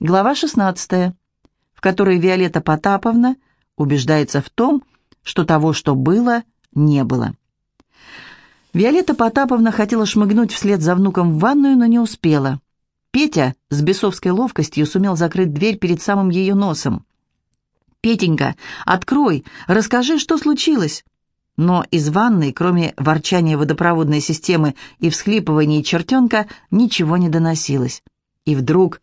Глава 16, в которой Виолетта Потаповна убеждается в том, что того, что было, не было. Виолетта Потаповна хотела шмыгнуть вслед за внуком в ванную, но не успела. Петя с бесовской ловкостью сумел закрыть дверь перед самым ее носом. «Петенька, открой, расскажи, что случилось?» Но из ванной, кроме ворчания водопроводной системы и всхлипываний чертенка, ничего не доносилось. И вдруг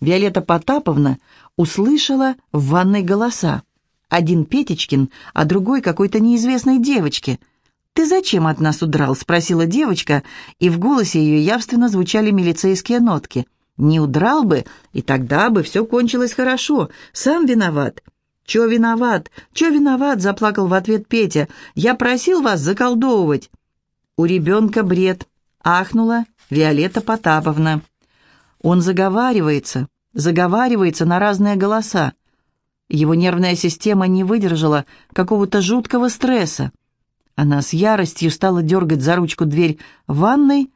Виолетта Потаповна услышала в ванной голоса. Один Петечкин, а другой какой-то неизвестной девочки. «Ты зачем от нас удрал?» — спросила девочка, и в голосе ее явственно звучали милицейские нотки. «Не удрал бы, и тогда бы все кончилось хорошо. Сам виноват». «Чё виноват? Чё виноват?» — заплакал в ответ Петя. «Я просил вас заколдовывать». «У ребенка бред», — ахнула Виолетта Потаповна. «Он заговаривается, заговаривается на разные голоса. Его нервная система не выдержала какого-то жуткого стресса. Она с яростью стала дергать за ручку дверь ванной.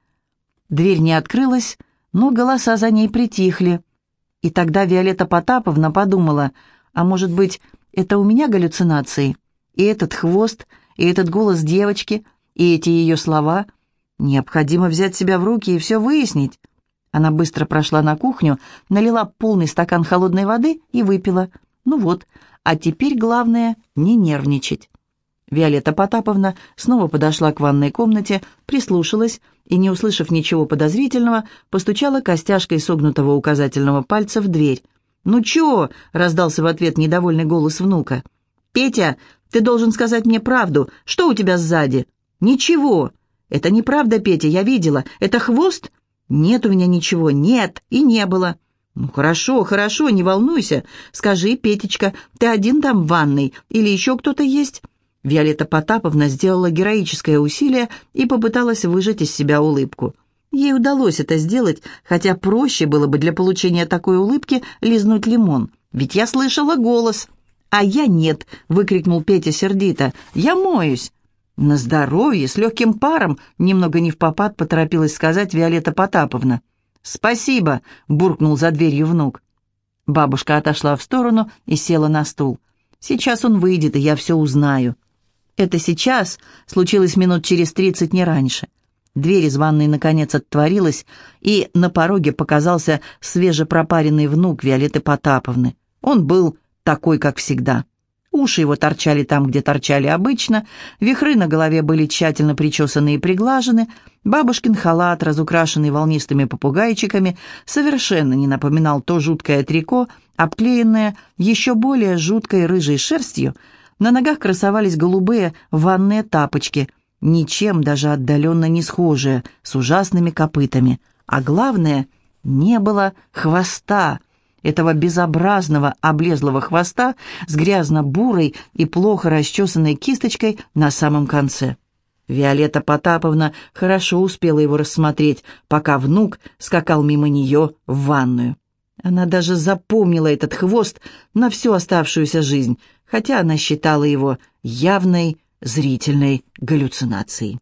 Дверь не открылась, но голоса за ней притихли. И тогда Виолетта Потаповна подумала — а может быть, это у меня галлюцинации? И этот хвост, и этот голос девочки, и эти ее слова? Необходимо взять себя в руки и все выяснить. Она быстро прошла на кухню, налила полный стакан холодной воды и выпила. Ну вот, а теперь главное — не нервничать. Виолетта Потаповна снова подошла к ванной комнате, прислушалась и, не услышав ничего подозрительного, постучала костяшкой согнутого указательного пальца в дверь. «Ну чё?» — раздался в ответ недовольный голос внука. «Петя, ты должен сказать мне правду. Что у тебя сзади?» «Ничего». «Это неправда, Петя, я видела. Это хвост?» «Нет у меня ничего. Нет. И не было». «Ну хорошо, хорошо, не волнуйся. Скажи, Петечка, ты один там в ванной или еще кто-то есть?» Виолетта Потаповна сделала героическое усилие и попыталась выжать из себя улыбку. Ей удалось это сделать, хотя проще было бы для получения такой улыбки лизнуть лимон. Ведь я слышала голос. «А я нет!» — выкрикнул Петя сердито. «Я моюсь!» «На здоровье, с легким паром!» — немного не в попад поторопилась сказать Виолетта Потаповна. «Спасибо!» — буркнул за дверью внук. Бабушка отошла в сторону и села на стул. «Сейчас он выйдет, и я все узнаю». Это сейчас случилось минут через тридцать, не раньше. Дверь из ванной наконец отворилась, и на пороге показался свежепропаренный внук Виолетты Потаповны. Он был такой, как всегда. Уши его торчали там, где торчали обычно, вихры на голове были тщательно причесаны и приглажены, бабушкин халат, разукрашенный волнистыми попугайчиками, совершенно не напоминал то жуткое трико, обклеенное еще более жуткой рыжей шерстью, на ногах красовались голубые ванные тапочки – ничем даже отдаленно не схожее, с ужасными копытами. А главное, не было хвоста, этого безобразного облезлого хвоста с грязно-бурой и плохо расчесанной кисточкой на самом конце. Виолетта Потаповна хорошо успела его рассмотреть, пока внук скакал мимо нее в ванную. Она даже запомнила этот хвост на всю оставшуюся жизнь, хотя она считала его явной зрительной галлюцинацией.